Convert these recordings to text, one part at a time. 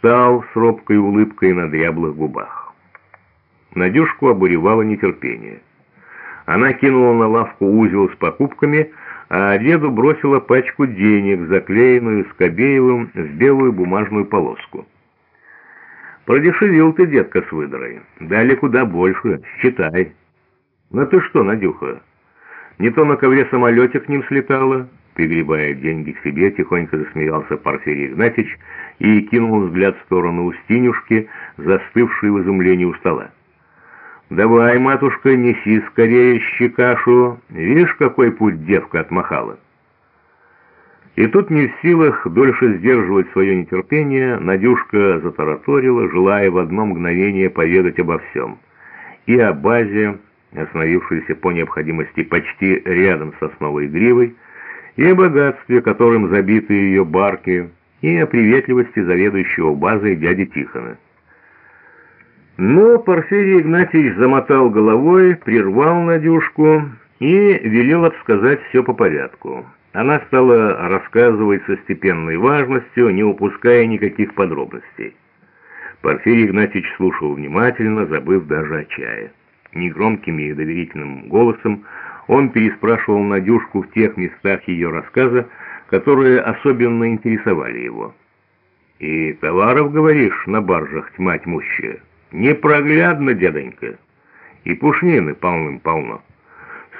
встал с робкой улыбкой на дряблых губах. Надюшку обуревало нетерпение. Она кинула на лавку узел с покупками, а деду бросила пачку денег, заклеенную Скобеевым в белую бумажную полоску. «Продешевил ты, детка, с выдрой. Дали куда больше. Считай». «Ну ты что, Надюха, не то на ковре самолете к ним слетала?» Пригребая деньги к себе, тихонько засмеялся Порфирий Игнатьич и кинул взгляд в сторону Устинюшки, застывшей в изумлении у стола. «Давай, матушка, неси скорее щекашу. Видишь, какой путь девка отмахала?» И тут не в силах дольше сдерживать свое нетерпение, Надюшка затараторила, желая в одно мгновение поведать обо всем. И о базе, остановившейся по необходимости почти рядом с сосновой гривой, и о богатстве, которым забиты ее барки, и о приветливости заведующего базой дяди Тихона. Но Порфирий Игнатьевич замотал головой, прервал Надюшку и велел обсказать все по порядку. Она стала рассказывать со степенной важностью, не упуская никаких подробностей. Порфирий Игнатьевич слушал внимательно, забыв даже о чае. Негромким и доверительным голосом он переспрашивал Надюшку в тех местах ее рассказа, которые особенно интересовали его. «И товаров, говоришь, на баржах тьма тьмущая?» Непроглядно, дедонька. И пушнины полным-полно.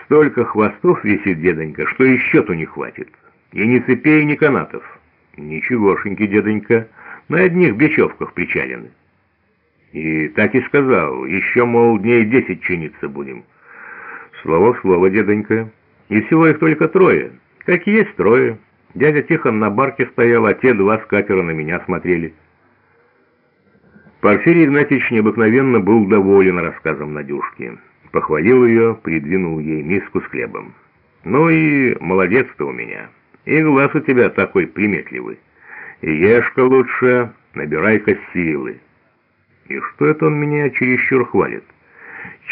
Столько хвостов висит, дедонька, что и счету не хватит. И ни цепей, ни канатов. Ничегошеньки, дедонька, на одних бечевках причалены. И так и сказал, еще, мол, дней десять чиниться будем. Слово в слово, дедонька. И всего их только трое. Как есть трое. Дядя Тихон на барке стоял, а те два с катера на меня смотрели. Порфирий Игнатьевич необыкновенно был доволен рассказом Надюшки. Похвалил ее, придвинул ей миску с хлебом. «Ну и молодец ты у меня. И глаз у тебя такой приметливый. И ешь-ка лучше, набирай-ка силы». И что это он меня чересчур хвалит?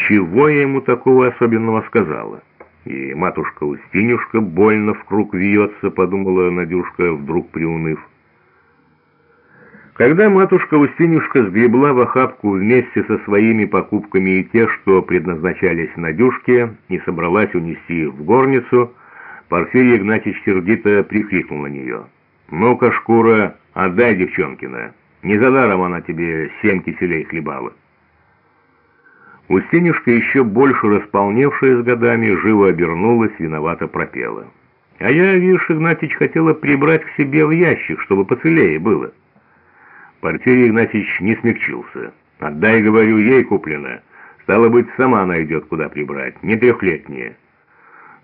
Чего я ему такого особенного сказала? И матушка Устинюшка больно в круг вьется, подумала Надюшка, вдруг приуныв. Когда матушка Устинюшка сгребла в охапку вместе со своими покупками и те, что предназначались Надюшке, и собралась унести в горницу, Порфирий Игнатьевич сердито прикрикнул на нее. «Ну-ка, шкура, отдай девчонкина, не за даром она тебе семь киселей хлебала». Устинюшка, еще больше располневшая с годами, живо обернулась, виновато пропела. «А я, видишь, Игнатьич, хотела прибрать к себе в ящик, чтобы поцелее было». Порфирий Игнатьевич не смягчился. «Отдай, говорю, ей куплено. Стало быть, сама найдет, куда прибрать, не трехлетняя».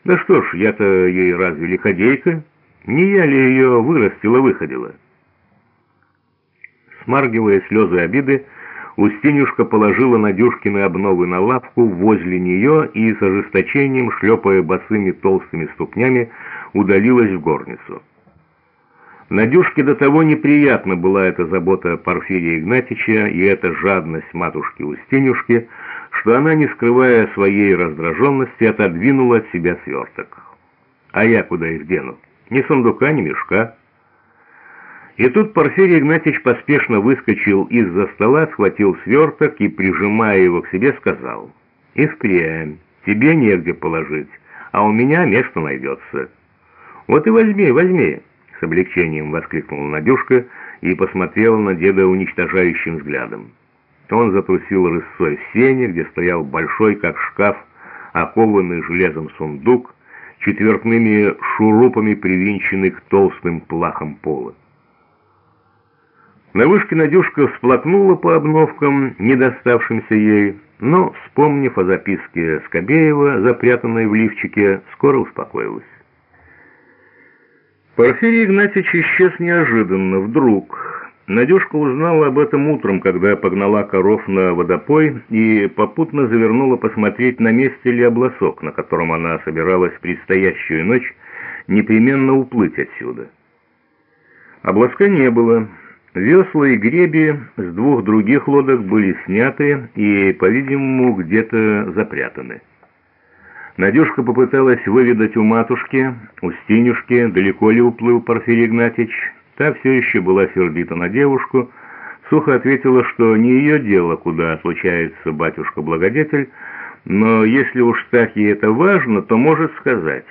«Да что ж, я-то ей разве лиходейка? Не я ли ее вырастила-выходила?» Смаргивая слезы обиды, Устинюшка положила Надюшкины обновы на лапку возле нее и с ожесточением, шлепая босыми толстыми ступнями, удалилась в горницу. Надюшке до того неприятна была эта забота Порфирия Игнатьича и эта жадность матушки Устинюшки, что она, не скрывая своей раздраженности, отодвинула от себя сверток. А я куда их дену? Ни сундука, ни мешка. И тут Порфирий Игнатьич поспешно выскочил из-за стола, схватил сверток и, прижимая его к себе, сказал, «И впрямь, тебе негде положить, а у меня место найдется. Вот и возьми, возьми». С облегчением воскликнула Надюшка и посмотрела на деда уничтожающим взглядом. Он затрусил рысцой в сене, где стоял большой, как шкаф, окованный железом сундук, четвертными шурупами привинченный к толстым плахам пола. На вышке Надюшка всплакнула по обновкам, не доставшимся ей, но, вспомнив о записке Скобеева, запрятанной в лифчике, скоро успокоилась. Порфирий Игнатьевич исчез неожиданно, вдруг. Надюшка узнала об этом утром, когда погнала коров на водопой и попутно завернула посмотреть, на месте ли обласок, на котором она собиралась предстоящую ночь непременно уплыть отсюда. Обласка не было. Весла и греби с двух других лодок были сняты и, по-видимому, где-то запрятаны. Надюшка попыталась выведать у матушки, у Стинюшки, далеко ли уплыл Порфирий Игнатьич. Та все еще была сердита на девушку, сухо ответила, что не ее дело, куда отлучается батюшка-благодетель, но если уж так ей это важно, то может сказать.